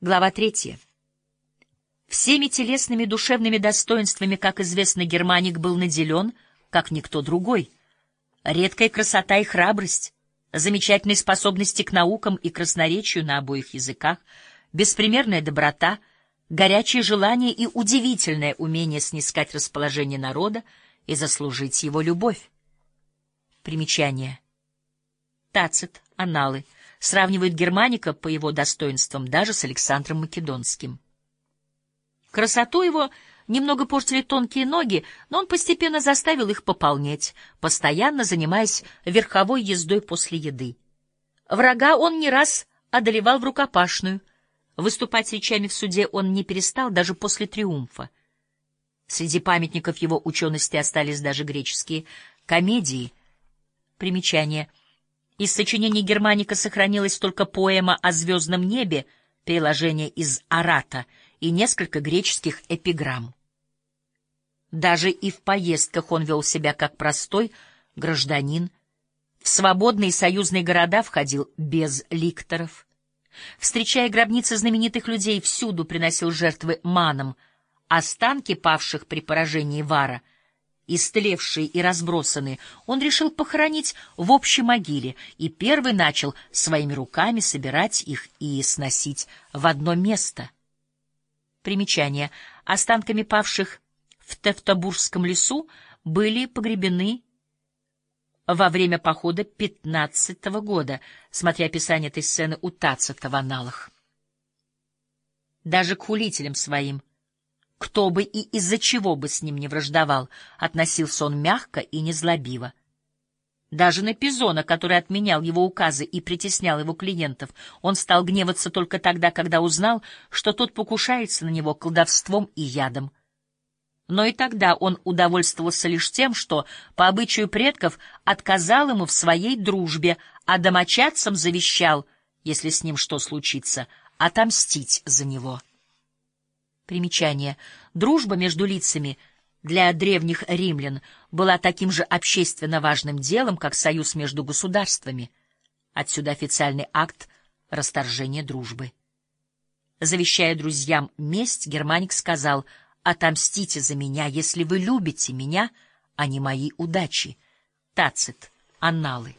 Глава третья. Всеми телесными и душевными достоинствами, как известно, Германик был наделен, как никто другой. Редкая красота и храбрость, замечательные способности к наукам и красноречию на обоих языках, беспримерная доброта, горячее желание и удивительное умение снискать расположение народа и заслужить его любовь. Примечание. Тацит, Аналы — сравнивает Германика по его достоинствам даже с Александром Македонским. Красоту его немного портили тонкие ноги, но он постепенно заставил их пополнеть, постоянно занимаясь верховой ездой после еды. Врага он не раз одолевал в рукопашную. Выступать речами в суде он не перестал даже после триумфа. Среди памятников его учености остались даже греческие комедии. Примечание — из сочинений Германика сохранилась только поэма о звездном небе, переложение из Арата и несколько греческих эпиграмм. Даже и в поездках он вел себя как простой гражданин, в свободные союзные города входил без ликторов. Встречая гробницы знаменитых людей, всюду приносил жертвы манам, останки павших при поражении Вара — истлевшие и разбросанные, он решил похоронить в общей могиле и первый начал своими руками собирать их и сносить в одно место. Примечание. Останками павших в Тевтобургском лесу были погребены во время похода пятнадцатого года, смотря описание этой сцены у Тацита в аналах. Даже к хулителям своим кто бы и из-за чего бы с ним не враждовал, относился он мягко и незлобиво. Даже на Пизона, который отменял его указы и притеснял его клиентов, он стал гневаться только тогда, когда узнал, что тот покушается на него колдовством и ядом. Но и тогда он удовольствовался лишь тем, что, по обычаю предков, отказал ему в своей дружбе, а домочадцам завещал, если с ним что случится, отомстить за него. Примечание. Дружба между лицами для древних римлян была таким же общественно важным делом, как союз между государствами. Отсюда официальный акт расторжения дружбы. Завещая друзьям месть, Германик сказал «Отомстите за меня, если вы любите меня, а не мои удачи». Тацит. Анналы.